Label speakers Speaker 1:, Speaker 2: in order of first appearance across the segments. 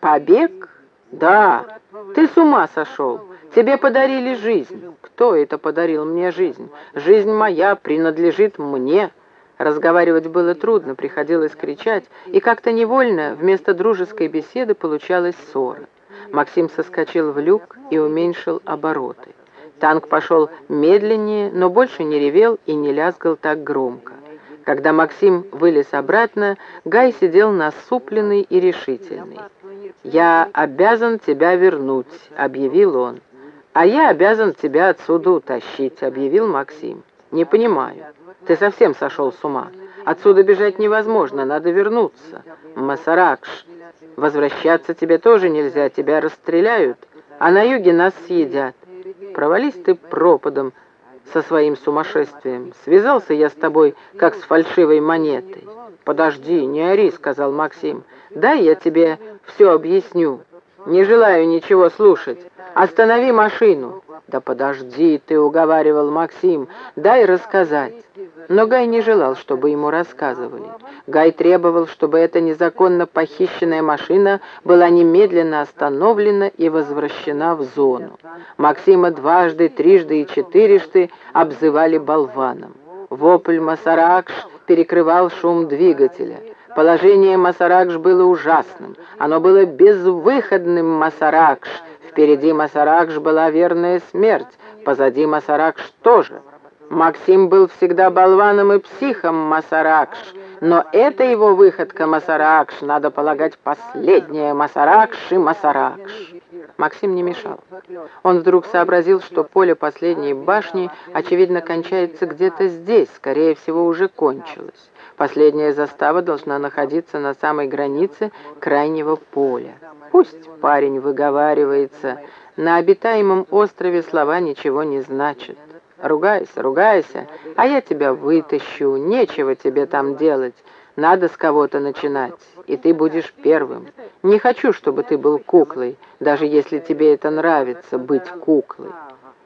Speaker 1: Побег? Да, ты с ума сошел. Тебе подарили жизнь. Кто это подарил мне жизнь? Жизнь моя принадлежит мне. Разговаривать было трудно, приходилось кричать, и как-то невольно вместо дружеской беседы получалась ссора. Максим соскочил в люк и уменьшил обороты. Танк пошел медленнее, но больше не ревел и не лязгал так громко. Когда Максим вылез обратно, Гай сидел насупленный и решительный. «Я обязан тебя вернуть», — объявил он. «А я обязан тебя отсюда утащить», — объявил Максим. «Не понимаю. Ты совсем сошел с ума. Отсюда бежать невозможно, надо вернуться. Масаракш, возвращаться тебе тоже нельзя, тебя расстреляют, а на юге нас съедят. Провались ты пропадом со своим сумасшествием. Связался я с тобой, как с фальшивой монетой. «Подожди, не ори», — сказал Максим. «Дай я тебе все объясню. Не желаю ничего слушать. Останови машину». «Да подожди ты», — уговаривал Максим, — «дай рассказать». Но Гай не желал, чтобы ему рассказывали. Гай требовал, чтобы эта незаконно похищенная машина была немедленно остановлена и возвращена в зону. Максима дважды, трижды и четырежды обзывали болваном. Вопль Масаракш перекрывал шум двигателя. Положение Масаракш было ужасным. Оно было безвыходным Масаракш. Впереди Масаракш была верная смерть, позади Масаракш тоже. Максим был всегда болваном и психом Масаракш, но это его выходка Масаракш, надо полагать, последняя Масаракш и Масаракш. Максим не мешал. Он вдруг сообразил, что поле последней башни, очевидно, кончается где-то здесь, скорее всего, уже кончилось. Последняя застава должна находиться на самой границе крайнего поля. Пусть парень выговаривается, на обитаемом острове слова ничего не значат. Ругайся, ругайся, а я тебя вытащу, нечего тебе там делать. Надо с кого-то начинать, и ты будешь первым. Не хочу, чтобы ты был куклой, даже если тебе это нравится, быть куклой».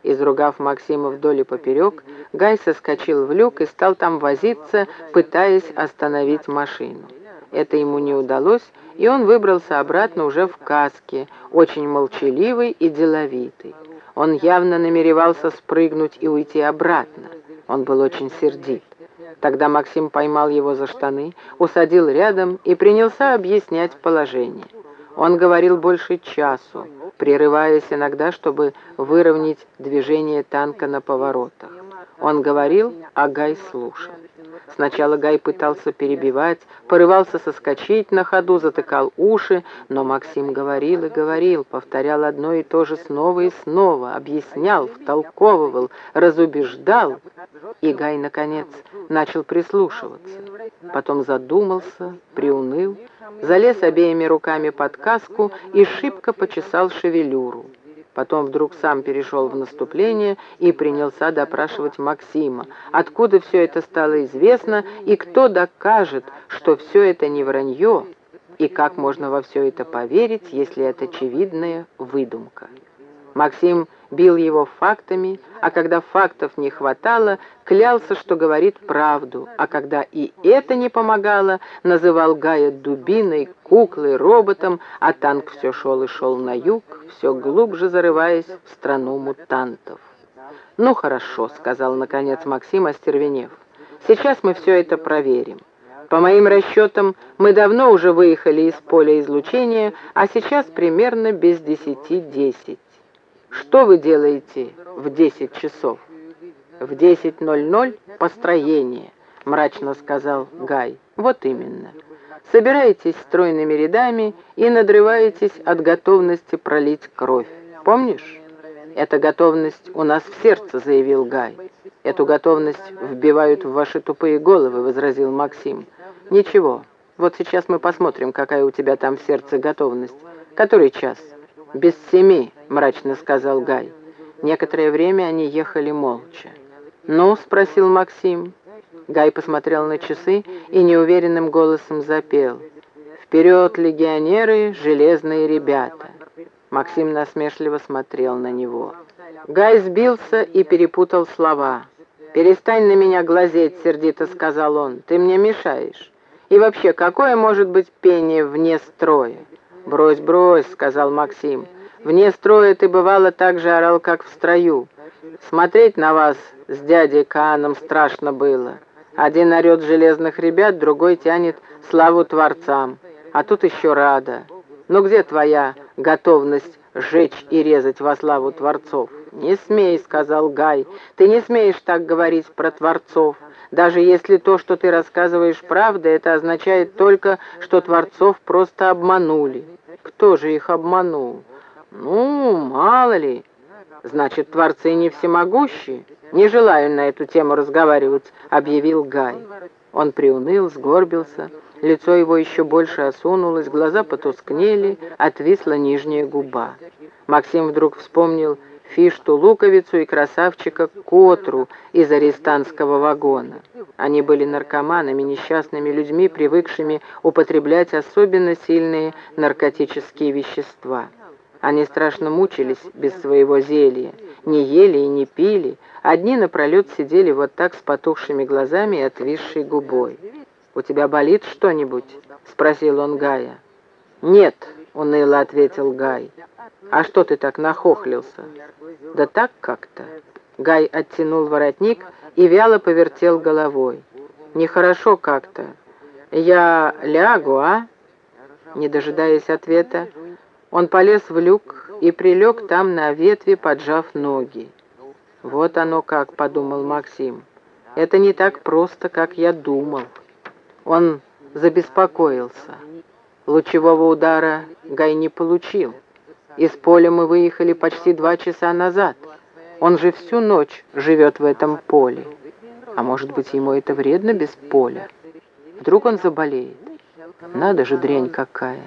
Speaker 1: Изругав Максима вдоль и поперек, Гай соскочил в люк и стал там возиться, пытаясь остановить машину. Это ему не удалось, и он выбрался обратно уже в каске, очень молчаливый и деловитый. Он явно намеревался спрыгнуть и уйти обратно. Он был очень сердит. Тогда Максим поймал его за штаны, усадил рядом и принялся объяснять положение. Он говорил больше часу, прерываясь иногда, чтобы выровнять движение танка на поворотах. Он говорил, а Гай слушал. Сначала Гай пытался перебивать, порывался соскочить на ходу, затыкал уши, но Максим говорил и говорил, повторял одно и то же снова и снова, объяснял, втолковывал, разубеждал, и Гай, наконец, начал прислушиваться. Потом задумался, приуныл, залез обеими руками под каску и шибко почесал шевелюру. Потом вдруг сам перешел в наступление и принялся допрашивать Максима, откуда все это стало известно и кто докажет, что все это не вранье, и как можно во все это поверить, если это очевидная выдумка. Максим бил его фактами, а когда фактов не хватало, клялся, что говорит правду, а когда и это не помогало, называл Гая дубиной, куклой, роботом, а танк все шел и шел на юг, все глубже зарываясь в страну мутантов. «Ну хорошо», — сказал наконец Максим, остервенев. «Сейчас мы все это проверим. По моим расчетам, мы давно уже выехали из поля излучения, а сейчас примерно без десяти десять. Что вы делаете в 10 часов? В 10.00 построение, мрачно сказал Гай. Вот именно. Собираетесь стройными рядами и надрываетесь от готовности пролить кровь. Помнишь? Эта готовность у нас в сердце, заявил Гай. Эту готовность вбивают в ваши тупые головы, возразил Максим. Ничего, вот сейчас мы посмотрим, какая у тебя там в сердце готовность. Который час? «Без семи», — мрачно сказал Гай. Некоторое время они ехали молча. «Ну?» — спросил Максим. Гай посмотрел на часы и неуверенным голосом запел. «Вперед, легионеры, железные ребята!» Максим насмешливо смотрел на него. Гай сбился и перепутал слова. «Перестань на меня глазеть», — сердито сказал он. «Ты мне мешаешь. И вообще, какое может быть пение вне строя? «Брось, брось», — сказал Максим. «Вне строя ты бывало так же орал, как в строю. Смотреть на вас с дядей Кааном страшно было. Один орет железных ребят, другой тянет славу творцам. А тут еще рада. Ну где твоя готовность сжечь и резать во славу творцов?» «Не смей», — сказал Гай. «Ты не смеешь так говорить про творцов. Даже если то, что ты рассказываешь, правда, это означает только, что творцов просто обманули. Кто же их обманул? Ну, мало ли. Значит, творцы не всемогущие? Не желаю на эту тему разговаривать, объявил Гай. Он приуныл, сгорбился, лицо его еще больше осунулось, глаза потускнели, отвисла нижняя губа. Максим вдруг вспомнил Фишту Луковицу и красавчика Котру из арестантского вагона. Они были наркоманами, несчастными людьми, привыкшими употреблять особенно сильные наркотические вещества. Они страшно мучились без своего зелья, не ели и не пили, одни напролет сидели вот так с потухшими глазами и отвисшей губой. «У тебя болит что-нибудь?» — спросил он Гая. «Нет», — уныло ответил Гай. «А что ты так нахохлился?» «Да так как-то». Гай оттянул воротник и вяло повертел головой. «Нехорошо как-то. Я лягу, а?» Не дожидаясь ответа, он полез в люк и прилег там на ветви, поджав ноги. «Вот оно как», — подумал Максим. «Это не так просто, как я думал». Он забеспокоился. Лучевого удара Гай не получил. Из поля мы выехали почти два часа назад. Он же всю ночь живет в этом поле. А может быть, ему это вредно без поля? Вдруг он заболеет? Надо же, дрянь какая.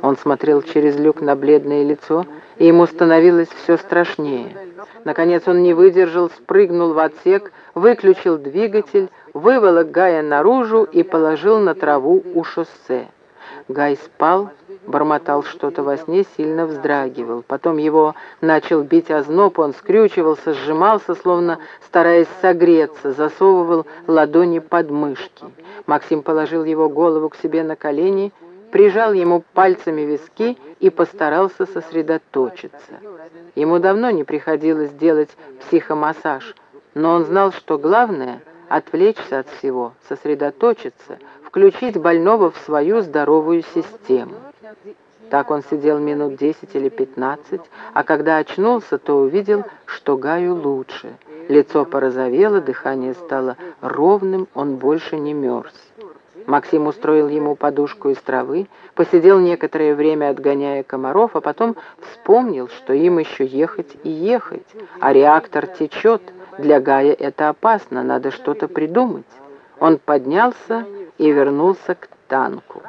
Speaker 1: Он смотрел через люк на бледное лицо, и ему становилось все страшнее. Наконец он не выдержал, спрыгнул в отсек, выключил двигатель, выволок Гая наружу и положил на траву у шоссе. Гай спал, бормотал что-то во сне, сильно вздрагивал. Потом его начал бить озноб, он скрючивался, сжимался, словно стараясь согреться, засовывал ладони под мышки. Максим положил его голову к себе на колени, прижал ему пальцами виски и постарался сосредоточиться. Ему давно не приходилось делать психомассаж, но он знал, что главное — отвлечься от всего, сосредоточиться, включить больного в свою здоровую систему. Так он сидел минут десять или пятнадцать, а когда очнулся, то увидел, что Гаю лучше. Лицо порозовело, дыхание стало ровным, он больше не мерз. Максим устроил ему подушку из травы, посидел некоторое время, отгоняя комаров, а потом вспомнил, что им еще ехать и ехать, а реактор течет. Для Гая это опасно, надо что-то придумать. Он поднялся и вернулся к танку.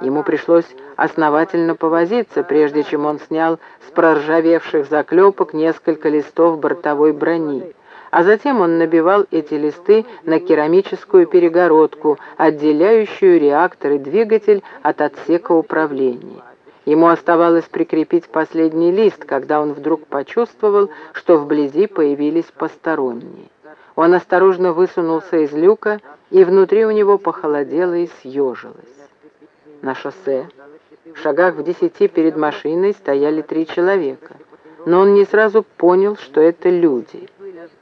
Speaker 1: Ему пришлось основательно повозиться, прежде чем он снял с проржавевших заклепок несколько листов бортовой брони. А затем он набивал эти листы на керамическую перегородку, отделяющую реактор и двигатель от отсека управления. Ему оставалось прикрепить последний лист, когда он вдруг почувствовал, что вблизи появились посторонние. Он осторожно высунулся из люка, и внутри у него похолодело и съежилось. На шоссе, в шагах в десяти перед машиной, стояли три человека, но он не сразу понял, что это люди.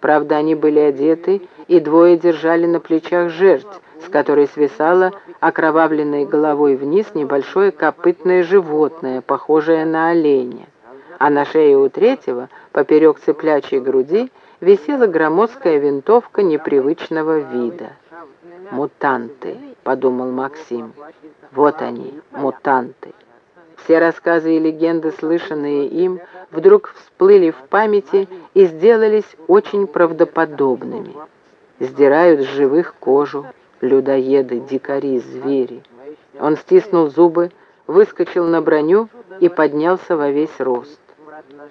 Speaker 1: Правда, они были одеты, и двое держали на плечах жертв, с которой свисало окровавленной головой вниз небольшое копытное животное, похожее на оленя. А на шее у третьего, поперек цыплячьей груди, висела громоздкая винтовка непривычного вида. «Мутанты», — подумал Максим. «Вот они, мутанты». Все рассказы и легенды, слышанные им, вдруг всплыли в памяти и сделались очень правдоподобными. Сдирают с живых кожу людоеды, дикари, звери. Он стиснул зубы, выскочил на броню и поднялся во весь рост.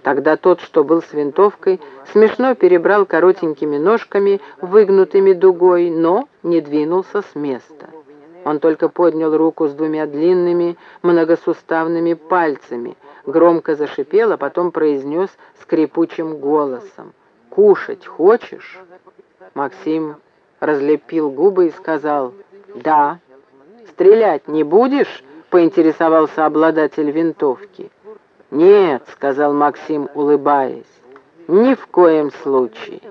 Speaker 1: Тогда тот, что был с винтовкой, смешно перебрал коротенькими ножками, выгнутыми дугой, но не двинулся с места. Он только поднял руку с двумя длинными многосуставными пальцами, громко зашипел, а потом произнес скрипучим голосом. «Кушать хочешь?» Максим разлепил губы и сказал «Да». «Стрелять не будешь?» поинтересовался обладатель винтовки. «Нет», — сказал Максим, улыбаясь, — «ни в коем случае».